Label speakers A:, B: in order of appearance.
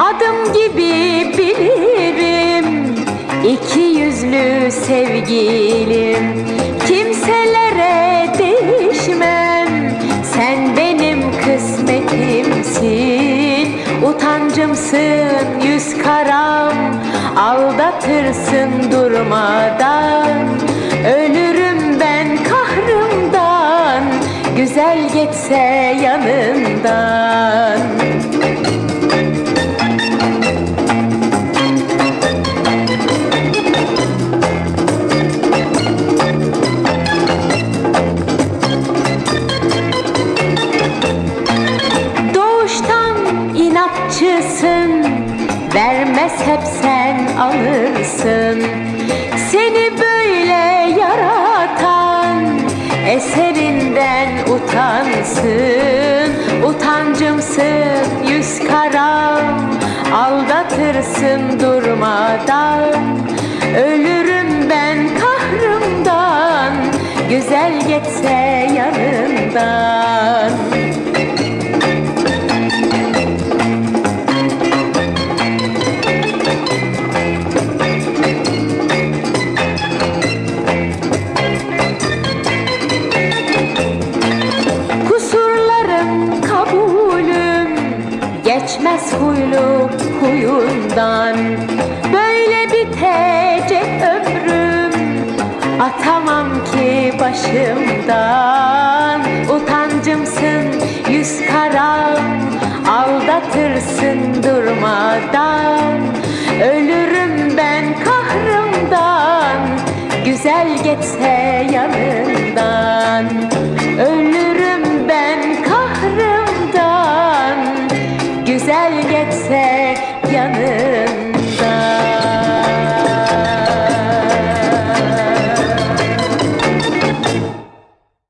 A: Adım gibi bilirim iki yüzlü sevgilim. Kimselere değişmem Sen benim kısmetimsin. Utancımsın Aldatırsın durmadan. Ölürüm ben kahrımdan. Güzel geçse yanından Vermez hep sen alırsın. Seni böyle yaratan Eserinden utansın. Utancımsın yüz karam Aldatırsın durmadan. Ölürüm ben kahrımdan Güzel geçse yanından Geçmez huylu huyundan. Böyle bitecek ömrüm. Atamam ki başımdan. Utancımsın yüz karam Aldatırsın durmadan. Ölürüm ben kahrımdan. Güzel geçse yanından. Ölürüm yanımda